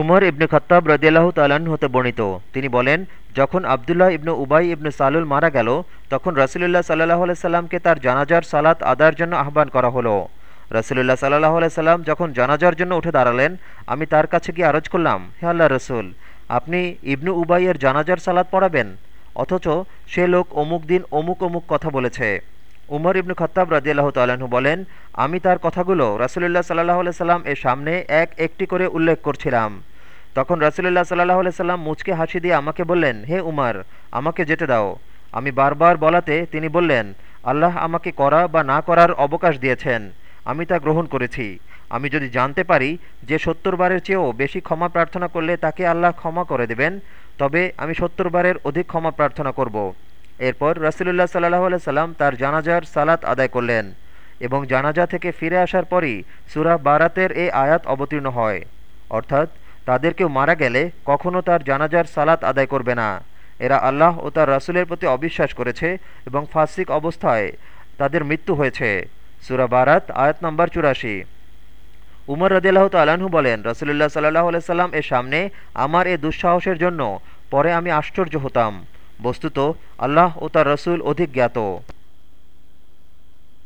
উমর ইবনে খত্তাব রদিয়াল্লাহ তাল্লাহ্ন হতে বর্ণিত। তিনি বলেন, যখন আবদুল্লাহ ইবনু উবাই ইবনু সালুল মারা গেল, তখন রসুলুল্লাহ সাল্লাহ সাল্লামকে তার জানাজার সালাত আদায়ের জন্য আহ্বান করা হলো। রসুলুল্লাহ সাল্লাহ সাল্লাম যখন জানাজার জন্য উঠে দাঁড়ালেন, আমি তার কাছে গিয়ে আরজ করলাম, হে আল্লাহ রসুল, আপনি ইবনু উবাইয়ের জানাজার সালাত পড়াবেন? অথচ সে লোক অমুক দিন অমুক অমুক কথা বলেছে। উমর ইবনু খত্তাব রাজিয়াল্লাহ তাল্লাহ্ন বলেন, আমি তার কথাগুলো রাসুলুল্লাহ সাল্লাহ সাল্লাম এর সামনে এক একটি করে উল্লেখ করছিলাম। তখন রাসুলুল্লাহ সাল্লাহ সাল্লাম মুচকে হাসি দিয়ে আমাকে বললেন, হে উমার, আমাকে যেতে দাও। আমি বারবার বলাতে তিনি বললেন, আল্লাহ আমাকে করা বা না করার অবকাশ দিয়েছেন। আমি তা গ্রহণ করেছি। আমি যদি জানতে পারি যে সত্তর বারের চেয়েও বেশি ক্ষমা প্রার্থনা করলে তাকে আল্লাহ ক্ষমা করে দেবেন, তবে আমি সত্তর বারের অধিক ক্ষমা প্রার্থনা করব। এরপর রসুলুল্লাহ সাল্লাহ সাল্লাম তার জানাজার সালাত আদায় করলেন এবং জানাজা থেকে ফিরে আসার পরই সুরা বারাতের এই আয়াত অবতীর্ণ হয়। অর্থাৎ তাদের কেউ মারা গেলে কখনও তার জানাজার সালাত আদায় করবে না। এরা আল্লাহ ও তার রাসুলের প্রতি অবিশ্বাস করেছে এবং ফাসিক অবস্থায় তাদের মৃত্যু হয়েছে। সুরা বারাত, আয়াত নম্বর চুরাশি। উমর রদিল্লাহ তালাহু বলেন, রসুলুল্লাহ সাল্লাহ সাল্লাম এর সামনে আমার এ দুঃসাহসের জন্য পরে আমি আশ্চর্য হতাম। বস্তুত আল্লাহ ও তার রসুল অধিক জ্ঞাত।